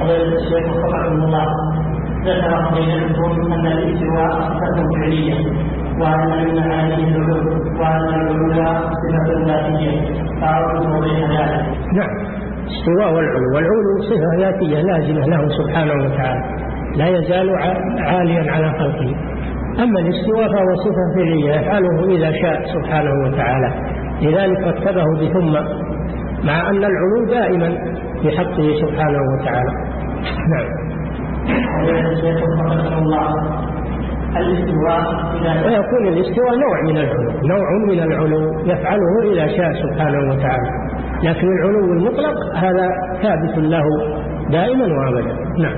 فضيلة الشيخ وفقكم الله ذكر فضيلتكم أن الاستواء صفة فعلية وأن من معانيه العلو وأن العلو صفة ذاتية. فأردت توضيح ذلك. نعم. استواء والعلو والعلو صفة ذاتية لازمة له سبحانه وتعالى. لا يزال عاليا على خلقه. أما الاستواء فهو صفة فعلية يفعله إذا شاء سبحانه وتعالى. لذلك رتبه بثم مع أن العلو دائما في حقه سبحانه وتعالى. نعم. ويكون الاستواء نوع من العلو نوع من العلو يفعله إذا شاء سبحانه وتعالى. لكن العلو المطلق هذا ثابت له دائما وابدا. نعم.